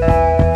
Bye.